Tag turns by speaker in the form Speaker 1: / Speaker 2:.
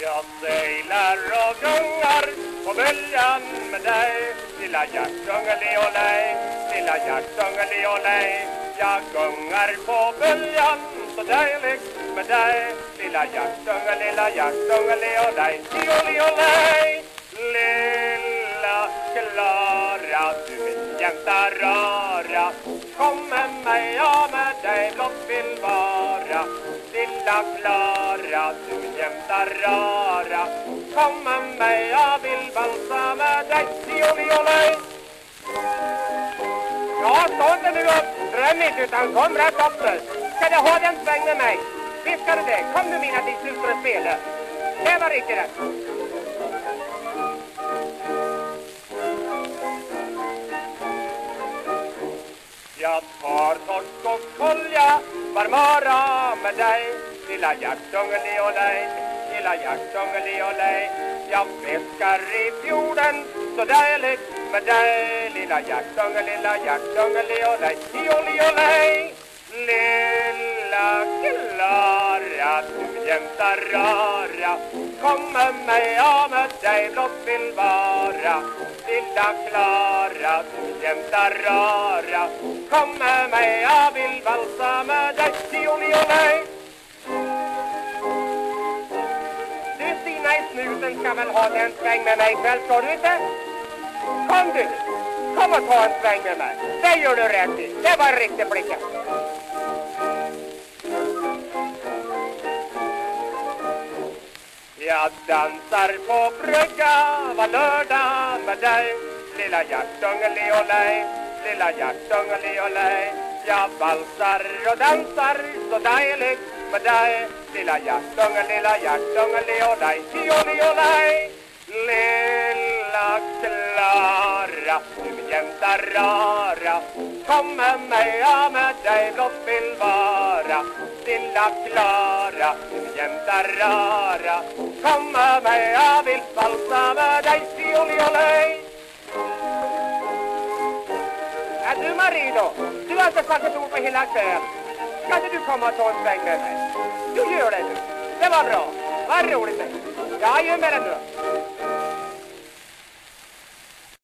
Speaker 1: Jag seglar och gungar på böljan med dig. Lilla hjärtungeli-olej, lilla hjärtungeli-olej Jag gungar på böljan så dejligt med dig. Lilla hjärtunge, lilla hjärtungeli-olej, olej Lilla Klara, du min jämta rara Kom med mig, jag med dig blott vill vara Lilla Klara, du jämta rara. Kom med mig, jag vill valsa med dig. Tioli-olej Ja, stå inte nu upp, dröm inte utan kom rätt upp Ska du ha den sväng med mig? Visst ska du det, kom nu mina till slutar och spela Det var riktigt rätt. Jag tar torsk och kolja, varmara med dig. Lilla hjärtungeli-olej, lilla hjärtungeli-olej Jag fiskar i fjorden. Så dejligt med dig. Lilla hjärtunge, lilla hjärtungeli-olej, tioli-olej jämta rara Kom med mig, jag med dig blott vill vara Lilla Klara, du jämta rara Kom med mig, jag vill valsa med dig Tioli-olej Du Stina i snuten ska väl ha en sväng med mig ikväll, ska du inte? Kom du! Kom och ta en sväng med mig. Det gör du rätt i. Det var riktigt flicka. Jag dansar på brygga var lördag med dig. Lilla hjärtungeli-olej, lilla hjärtungeli-olej Jag valsar och dansar så dejligt med dig. Lilla hjärtunge, lilla hjärtungeli-olej, tioli-olej Lilla Klara, du min jämta rara Kom med mig, jag med dig blott. Lilla Klara, du jämta rara. Komma med jag vill valsa med dig fioliolej! Du Marie då, du har inte sagt ett ord på hela kvällen Ska inte du komma och ta en sväng med mig? Du gör det du, det var bra, vad roligt det Ja, gör med dig, nu